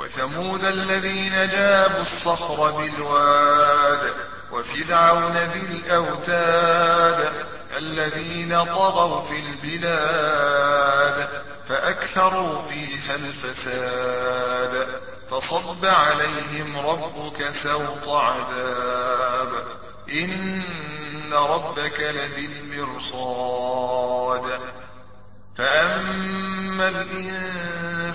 وثمود الذين جابوا الصخر بالواد وفرعون ذي الأوتاد الذين طغوا في البلاد فأكثروا فيها الفساد فصب عليهم ربك سوط عذاب. إن ربك لبالمرصاد فأما الإنسان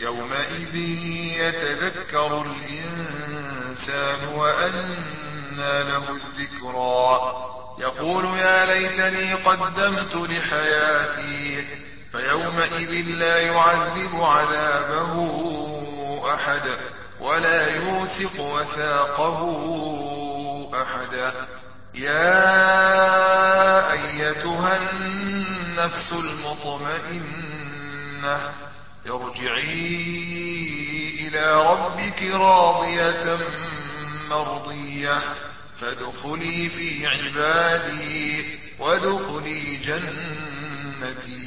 يومئذ يتذكر الإنسان وأنى له الذكرى. يقول يا ليتني قدمت لحياتي فيومئذ لا يعذب عذابه أحد ولا يوثق وثاقه أحدا يا أيتها النفس المطمئنة ارجعي إلى ربك راضية مرضية. فادخلي في عبادي وادخلي جنتي.